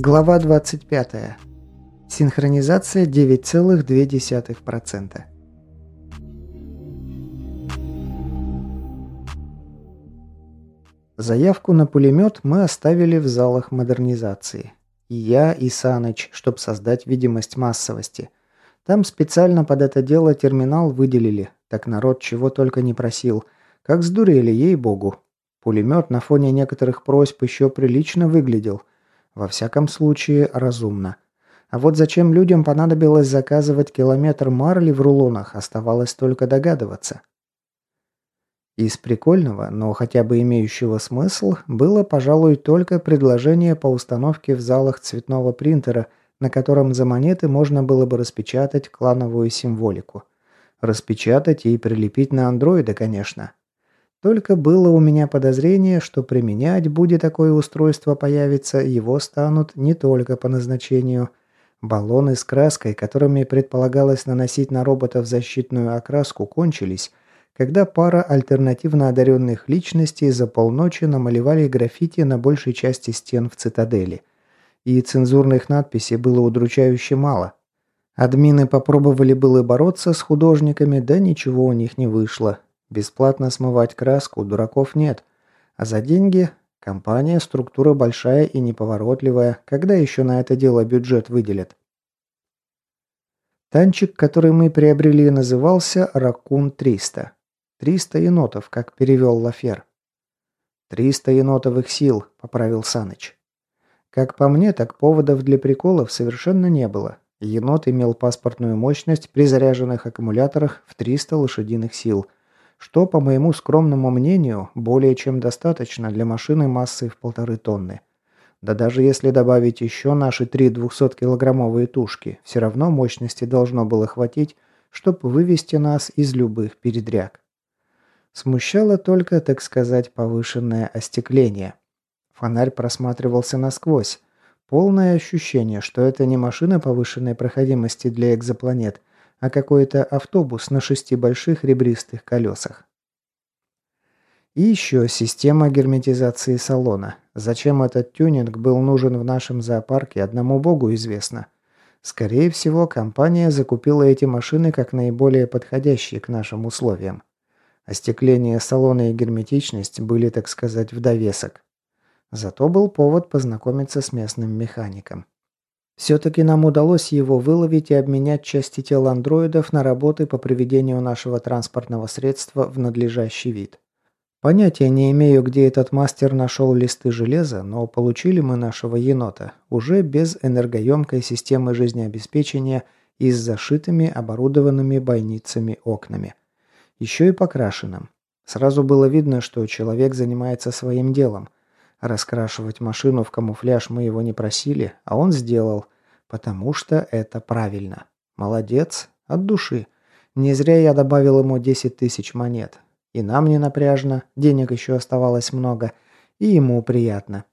Глава 25. Синхронизация 9,2%. Заявку на пулемет мы оставили в залах модернизации. И я, и Саныч, чтобы создать видимость массовости. Там специально под это дело терминал выделили, так народ чего только не просил. Как сдурели, ей-богу. Пулемет на фоне некоторых просьб еще прилично выглядел. Во всяком случае, разумно. А вот зачем людям понадобилось заказывать километр марли в рулонах, оставалось только догадываться. Из прикольного, но хотя бы имеющего смысл, было, пожалуй, только предложение по установке в залах цветного принтера, на котором за монеты можно было бы распечатать клановую символику. Распечатать и прилепить на андроида, конечно. Только было у меня подозрение, что применять, будет такое устройство появится, его станут не только по назначению. Баллоны с краской, которыми предполагалось наносить на роботов защитную окраску, кончились – когда пара альтернативно одаренных личностей за полночи намалевали граффити на большей части стен в цитадели. И цензурных надписей было удручающе мало. Админы попробовали было бороться с художниками, да ничего у них не вышло. Бесплатно смывать краску дураков нет. А за деньги компания структура большая и неповоротливая, когда еще на это дело бюджет выделят. Танчик, который мы приобрели, назывался «Ракун 300». «Триста енотов», как перевел Лафер. «Триста енотовых сил», — поправил Саныч. Как по мне, так поводов для приколов совершенно не было. Енот имел паспортную мощность при заряженных аккумуляторах в 300 лошадиных сил, что, по моему скромному мнению, более чем достаточно для машины массой в полторы тонны. Да даже если добавить еще наши три 200-килограммовые тушки, все равно мощности должно было хватить, чтобы вывести нас из любых передряг. Смущало только, так сказать, повышенное остекление. Фонарь просматривался насквозь. Полное ощущение, что это не машина повышенной проходимости для экзопланет, а какой-то автобус на шести больших ребристых колесах. И еще система герметизации салона. Зачем этот тюнинг был нужен в нашем зоопарке, одному богу известно. Скорее всего, компания закупила эти машины как наиболее подходящие к нашим условиям. Остекление салона и герметичность были, так сказать, в довесок. Зато был повод познакомиться с местным механиком. Все-таки нам удалось его выловить и обменять части тел андроидов на работы по приведению нашего транспортного средства в надлежащий вид. Понятия не имею, где этот мастер нашел листы железа, но получили мы нашего енота уже без энергоемкой системы жизнеобеспечения и с зашитыми оборудованными бойницами окнами еще и покрашенным. Сразу было видно, что человек занимается своим делом. Раскрашивать машину в камуфляж мы его не просили, а он сделал, потому что это правильно. Молодец, от души. Не зря я добавил ему 10 тысяч монет. И нам не напряжно, денег еще оставалось много, и ему приятно.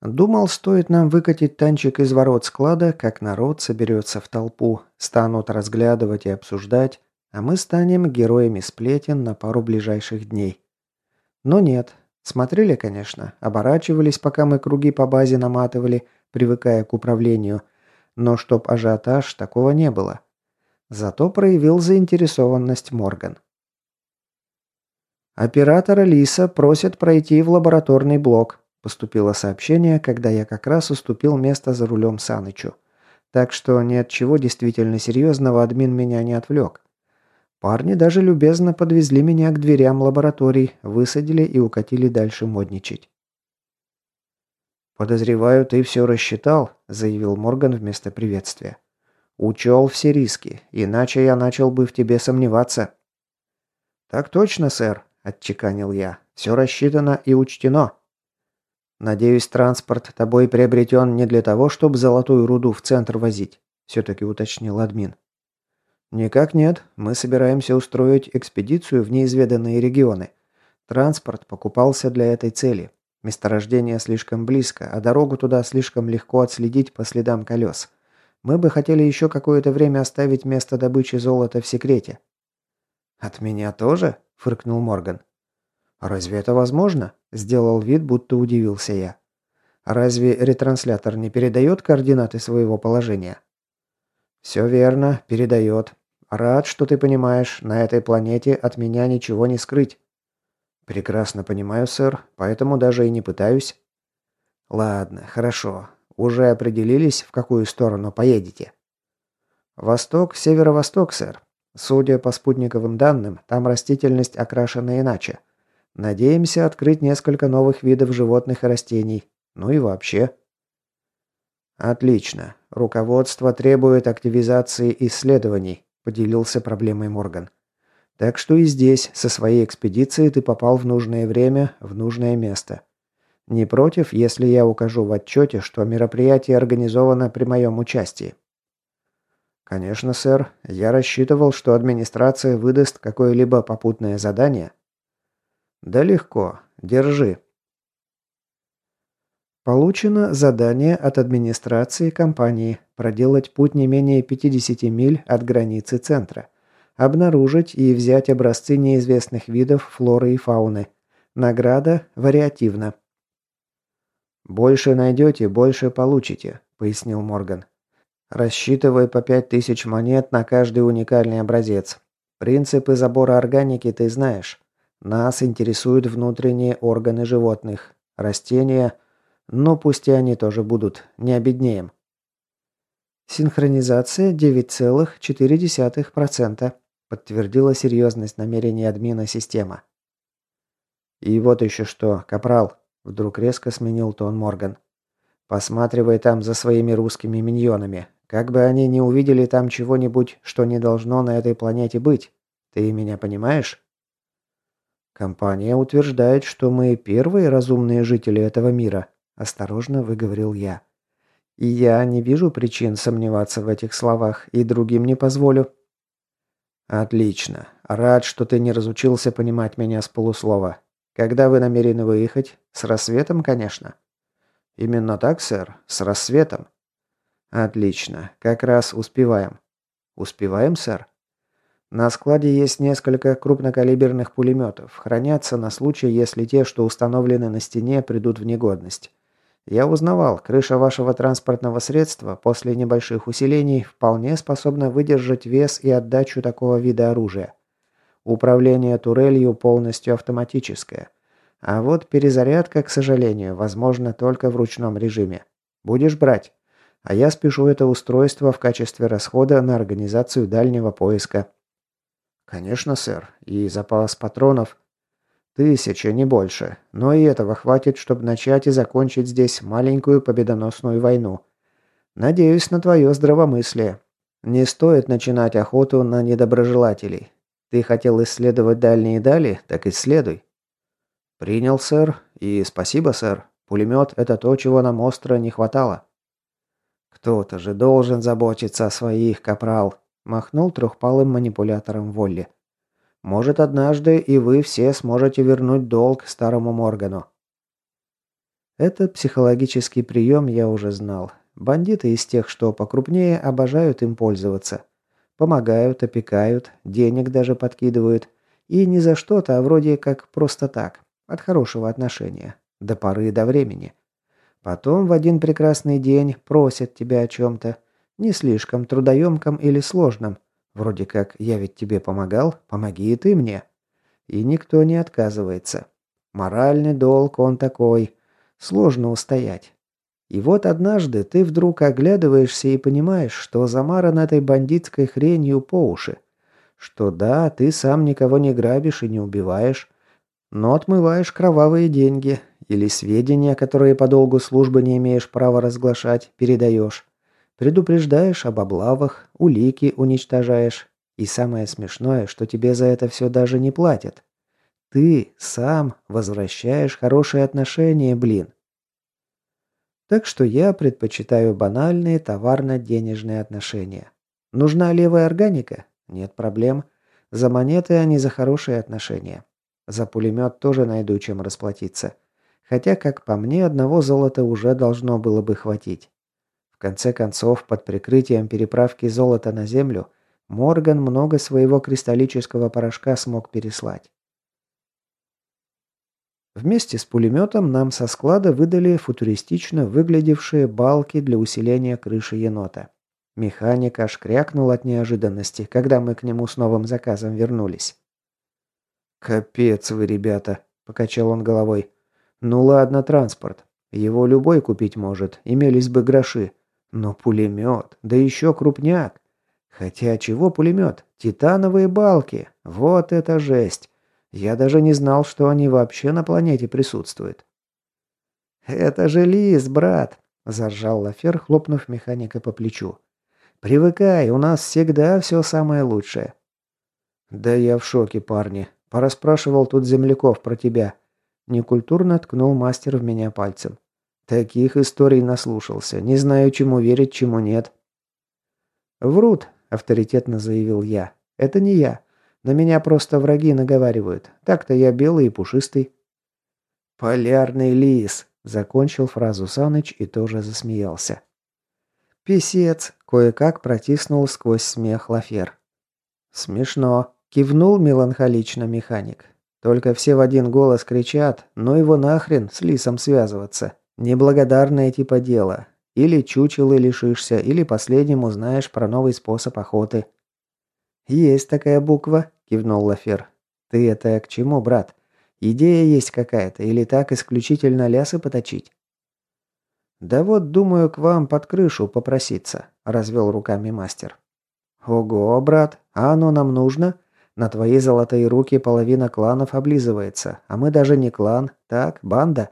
Думал, стоит нам выкатить танчик из ворот склада, как народ соберется в толпу, станут разглядывать и обсуждать, а мы станем героями сплетен на пару ближайших дней. Но нет. Смотрели, конечно, оборачивались, пока мы круги по базе наматывали, привыкая к управлению. Но чтоб ажиотаж, такого не было. Зато проявил заинтересованность Морган. «Оператора Лиса просят пройти в лабораторный блок», поступило сообщение, когда я как раз уступил место за рулем Санычу. Так что ни от чего действительно серьезного админ меня не отвлек. Парни даже любезно подвезли меня к дверям лабораторий, высадили и укатили дальше модничать. «Подозреваю, ты все рассчитал», – заявил Морган вместо приветствия. «Учел все риски, иначе я начал бы в тебе сомневаться». «Так точно, сэр», – отчеканил я. «Все рассчитано и учтено». «Надеюсь, транспорт тобой приобретен не для того, чтобы золотую руду в центр возить», – все-таки уточнил админ. «Никак нет. Мы собираемся устроить экспедицию в неизведанные регионы. Транспорт покупался для этой цели. Месторождение слишком близко, а дорогу туда слишком легко отследить по следам колес. Мы бы хотели еще какое-то время оставить место добычи золота в секрете». «От меня тоже?» – фыркнул Морган. «Разве это возможно?» – сделал вид, будто удивился я. Разве ретранслятор не передает координаты своего положения? Все верно, передает. Рад, что ты понимаешь, на этой планете от меня ничего не скрыть. Прекрасно понимаю, сэр, поэтому даже и не пытаюсь. Ладно, хорошо. Уже определились, в какую сторону поедете? Восток, северо-восток, сэр. Судя по спутниковым данным, там растительность окрашена иначе. Надеемся открыть несколько новых видов животных и растений. Ну и вообще. Отлично. Руководство требует активизации исследований, поделился проблемой Морган. Так что и здесь, со своей экспедицией, ты попал в нужное время, в нужное место. Не против, если я укажу в отчете, что мероприятие организовано при моем участии? Конечно, сэр. Я рассчитывал, что администрация выдаст какое-либо попутное задание. Да легко. Держи. Получено задание от администрации компании проделать путь не менее 50 миль от границы центра, обнаружить и взять образцы неизвестных видов флоры и фауны. Награда вариативна. «Больше найдете, больше получите», — пояснил Морган. «Рассчитывай по 5000 монет на каждый уникальный образец. Принципы забора органики ты знаешь. Нас интересуют внутренние органы животных, растения — но пусть и они тоже будут, не обеднеем. Синхронизация 9,4%, подтвердила серьезность намерений админа система. И вот еще что, капрал, вдруг резко сменил тон Морган. Посматривай там за своими русскими миньонами. Как бы они не увидели там чего-нибудь, что не должно на этой планете быть. Ты меня понимаешь? Компания утверждает, что мы первые разумные жители этого мира, Осторожно выговорил я. И я не вижу причин сомневаться в этих словах и другим не позволю. Отлично. Рад, что ты не разучился понимать меня с полуслова. Когда вы намерены выехать? С рассветом, конечно. Именно так, сэр, с рассветом. Отлично. Как раз успеваем. Успеваем, сэр? На складе есть несколько крупнокалиберных пулеметов. Хранятся на случай, если те, что установлены на стене, придут в негодность. Я узнавал, крыша вашего транспортного средства после небольших усилений вполне способна выдержать вес и отдачу такого вида оружия. Управление турелью полностью автоматическое. А вот перезарядка, к сожалению, возможна только в ручном режиме. Будешь брать? А я спешу это устройство в качестве расхода на организацию дальнего поиска. Конечно, сэр. И запас патронов Тысяча, не больше. Но и этого хватит, чтобы начать и закончить здесь маленькую победоносную войну. Надеюсь на твое здравомыслие. Не стоит начинать охоту на недоброжелателей. Ты хотел исследовать дальние дали, так исследуй. Принял, сэр. И спасибо, сэр. Пулемет – это то, чего нам остро не хватало. Кто-то же должен заботиться о своих, капрал. Махнул трехпалым манипулятором Волли. Может, однажды и вы все сможете вернуть долг старому Моргану. Этот психологический прием я уже знал. Бандиты из тех, что покрупнее, обожают им пользоваться. Помогают, опекают, денег даже подкидывают. И не за что-то, а вроде как просто так, от хорошего отношения. До поры до времени. Потом в один прекрасный день просят тебя о чем-то. Не слишком трудоемком или сложном. Вроде как я ведь тебе помогал, помоги и ты мне. И никто не отказывается. Моральный долг он такой. Сложно устоять. И вот однажды ты вдруг оглядываешься и понимаешь, что замаран этой бандитской хренью по уши. Что да, ты сам никого не грабишь и не убиваешь, но отмываешь кровавые деньги или сведения, которые по долгу службы не имеешь права разглашать, передаешь. Предупреждаешь об облавах, улики уничтожаешь. И самое смешное, что тебе за это все даже не платят. Ты сам возвращаешь хорошие отношения, блин. Так что я предпочитаю банальные товарно-денежные отношения. Нужна левая органика? Нет проблем. За монеты, а не за хорошие отношения. За пулемет тоже найду чем расплатиться. Хотя, как по мне, одного золота уже должно было бы хватить. В конце концов, под прикрытием переправки золота на землю, Морган много своего кристаллического порошка смог переслать. Вместе с пулеметом нам со склада выдали футуристично выглядевшие балки для усиления крыши енота. Механик аж крякнул от неожиданности, когда мы к нему с новым заказом вернулись. «Капец вы, ребята!» – покачал он головой. «Ну ладно, транспорт. Его любой купить может, имелись бы гроши. Но пулемет, да еще крупняк. Хотя чего пулемет? Титановые балки. Вот это жесть. Я даже не знал, что они вообще на планете присутствуют. «Это же лис, брат!» – заржал Лафер, хлопнув механика по плечу. «Привыкай, у нас всегда все самое лучшее». «Да я в шоке, парни. Пораспрашивал тут земляков про тебя». Некультурно ткнул мастер в меня пальцем. «Таких историй наслушался. Не знаю, чему верить, чему нет». «Врут», – авторитетно заявил я. «Это не я. На меня просто враги наговаривают. Так-то я белый и пушистый». «Полярный лис», – закончил фразу Саныч и тоже засмеялся. «Песец», – кое-как протиснул сквозь смех Лафер. «Смешно», – кивнул меланхолично механик. «Только все в один голос кричат, ну его нахрен с лисом связываться. Неблагодарное типа дело. Или чучелы лишишься, или последним узнаешь про новый способ охоты». «Есть такая буква», – кивнул Лафер. «Ты это к чему, брат? Идея есть какая-то, или так исключительно лясы поточить?» «Да вот, думаю, к вам под крышу попроситься», – развел руками мастер. «Ого, брат, а оно нам нужно? На твои золотые руки половина кланов облизывается, а мы даже не клан, так, банда».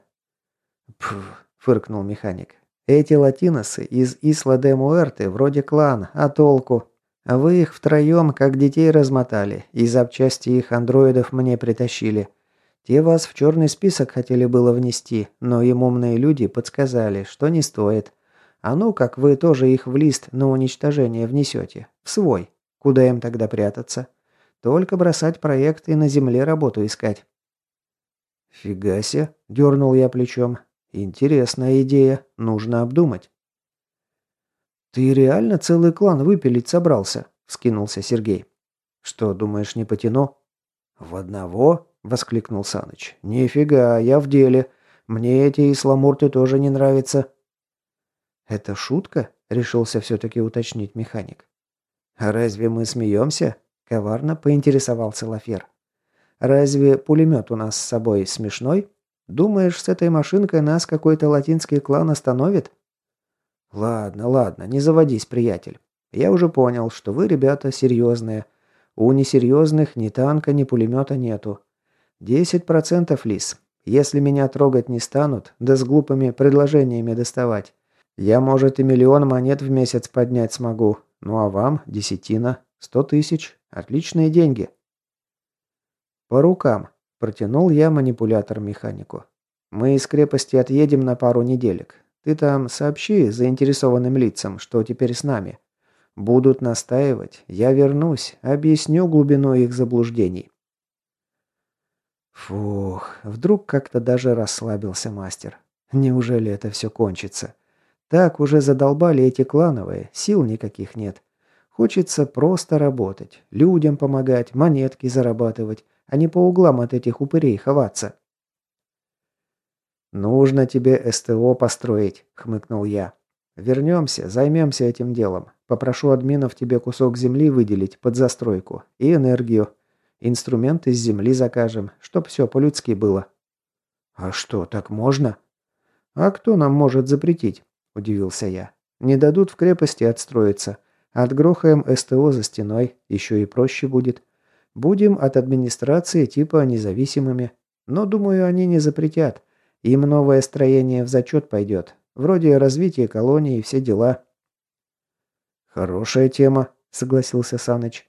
«Пф», – фыркнул механик. Эти латиносы из Исла де Муэрте вроде клан, а толку? Вы их втроем как детей размотали, и запчасти их андроидов мне притащили. Те вас в черный список хотели было внести, но им умные люди подсказали, что не стоит. А ну, как вы тоже их в лист на уничтожение внесете. В свой. Куда им тогда прятаться? Только бросать проект и на земле работу искать. «Фига себе!» – дернул я плечом. Интересная идея. Нужно обдумать. «Ты реально целый клан выпилить собрался?» – вскинулся Сергей. «Что, думаешь, не потяну?» «В одного?» – воскликнул Саныч. «Нифига, я в деле. Мне эти исламурты тоже не нравятся». «Это шутка?» – решился все-таки уточнить механик. «А разве мы смеемся?» – коварно поинтересовался Лафер. «Разве пулемет у нас с собой смешной?» Думаешь, с этой машинкой нас какой-то латинский клан остановит? Ладно, ладно, не заводись, приятель. Я уже понял, что вы, ребята, серьезные. У несерьезных ни танка, ни пулемета нету. Десять процентов лис. Если меня трогать не станут, да с глупыми предложениями доставать. Я, может, и миллион монет в месяц поднять смогу. Ну а вам десятина. Сто тысяч. Отличные деньги. По рукам. Протянул я манипулятор механику. «Мы из крепости отъедем на пару неделек. Ты там сообщи заинтересованным лицам, что теперь с нами. Будут настаивать. Я вернусь, объясню глубину их заблуждений». Фух, вдруг как-то даже расслабился мастер. Неужели это все кончится? Так уже задолбали эти клановые, сил никаких нет. Хочется просто работать, людям помогать, монетки зарабатывать, а не по углам от этих упырей ховаться. «Нужно тебе СТО построить», — хмыкнул я. «Вернемся, займемся этим делом. Попрошу админов тебе кусок земли выделить под застройку и энергию. Инструменты из земли закажем, чтоб все по-людски было». «А что, так можно?» «А кто нам может запретить?» – удивился я. «Не дадут в крепости отстроиться. Отгрохаем СТО за стеной, еще и проще будет. Будем от администрации типа независимыми. Но, думаю, они не запретят. Им новое строение в зачет пойдет. Вроде развития колонии и все дела. «Хорошая тема», — согласился Саныч.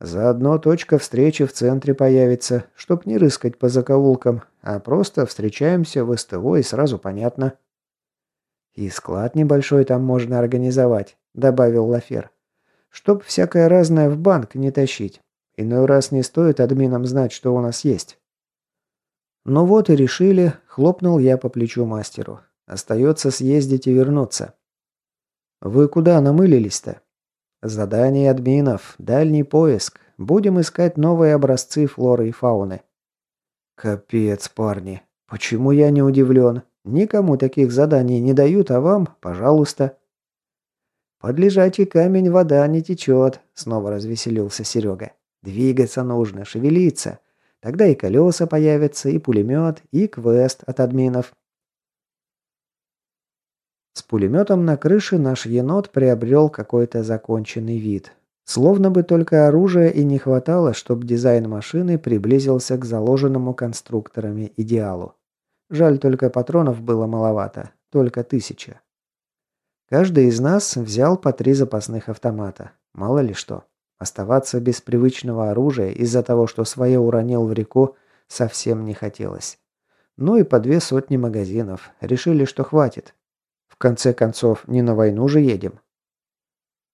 «Заодно точка встречи в центре появится, чтоб не рыскать по закоулкам, а просто встречаемся в СТО и сразу понятно». «И склад небольшой там можно организовать», — добавил Лафер. «Чтоб всякое разное в банк не тащить. Иной раз не стоит админам знать, что у нас есть. Ну вот и решили, хлопнул я по плечу мастеру. Остается съездить и вернуться. Вы куда намылились-то? Задание админов, дальний поиск. Будем искать новые образцы флоры и фауны. Капец, парни. Почему я не удивлен? Никому таких заданий не дают, а вам, пожалуйста. Под лежачий камень вода не течет, снова развеселился Серега. Двигаться нужно, шевелиться. Тогда и колеса появятся, и пулемет, и квест от админов. С пулеметом на крыше наш енот приобрел какой-то законченный вид. Словно бы только оружия и не хватало, чтобы дизайн машины приблизился к заложенному конструкторами идеалу. Жаль, только патронов было маловато, только тысяча. Каждый из нас взял по три запасных автомата. Мало ли что. Оставаться без привычного оружия из-за того, что свое уронил в реку, совсем не хотелось. Ну и по две сотни магазинов. Решили, что хватит. В конце концов, не на войну же едем.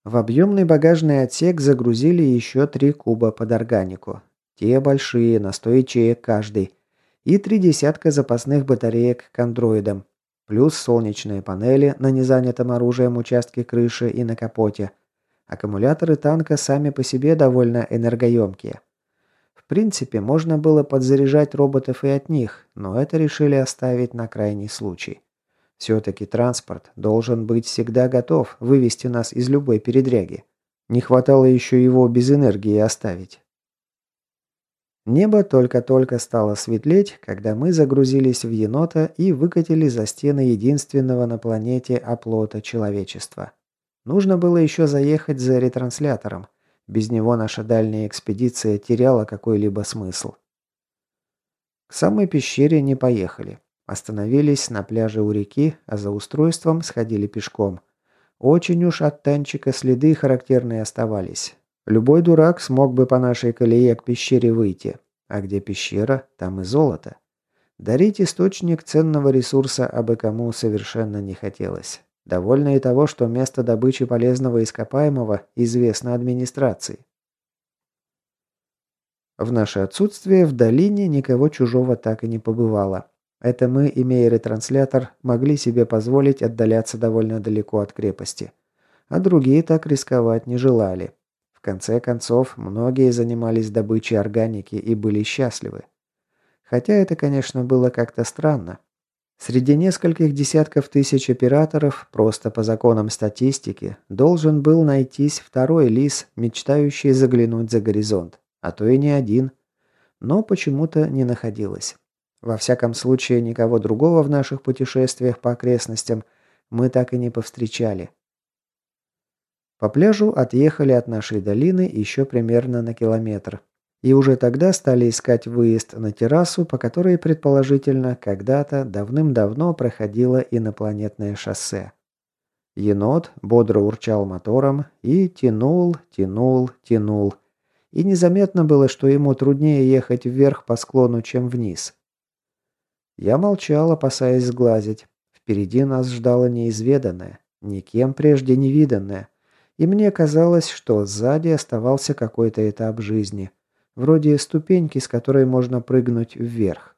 В объемный багажный отсек загрузили еще три куба под органику. Те большие, на сто ячеек каждый. И три десятка запасных батареек к андроидам. Плюс солнечные панели на незанятом оружием участке крыши и на капоте. Аккумуляторы танка сами по себе довольно энергоемкие. В принципе, можно было подзаряжать роботов и от них, но это решили оставить на крайний случай. Все-таки транспорт должен быть всегда готов вывести нас из любой передряги. Не хватало еще его без энергии оставить. Небо только-только стало светлеть, когда мы загрузились в енота и выкатили за стены единственного на планете оплота человечества. Нужно было еще заехать за ретранслятором. Без него наша дальняя экспедиция теряла какой-либо смысл. К самой пещере не поехали. Остановились на пляже у реки, а за устройством сходили пешком. Очень уж от танчика следы характерные оставались. Любой дурак смог бы по нашей колее к пещере выйти. А где пещера, там и золото. Дарить источник ценного ресурса абы кому совершенно не хотелось. Довольно и того, что место добычи полезного ископаемого известно администрации. В наше отсутствие в долине никого чужого так и не побывало. Это мы, имея ретранслятор, могли себе позволить отдаляться довольно далеко от крепости. А другие так рисковать не желали. В конце концов, многие занимались добычей органики и были счастливы. Хотя это, конечно, было как-то странно. Среди нескольких десятков тысяч операторов, просто по законам статистики, должен был найтись второй лис, мечтающий заглянуть за горизонт, а то и не один. Но почему-то не находилось. Во всяком случае, никого другого в наших путешествиях по окрестностям мы так и не повстречали. По пляжу отъехали от нашей долины еще примерно на километр. И уже тогда стали искать выезд на террасу, по которой, предположительно, когда-то давным-давно проходило инопланетное шоссе. Енот бодро урчал мотором и тянул, тянул, тянул. И незаметно было, что ему труднее ехать вверх по склону, чем вниз. Я молчал, опасаясь сглазить. Впереди нас ждало неизведанное, никем прежде не виданное. И мне казалось, что сзади оставался какой-то этап жизни. Вроде ступеньки, с которой можно прыгнуть вверх.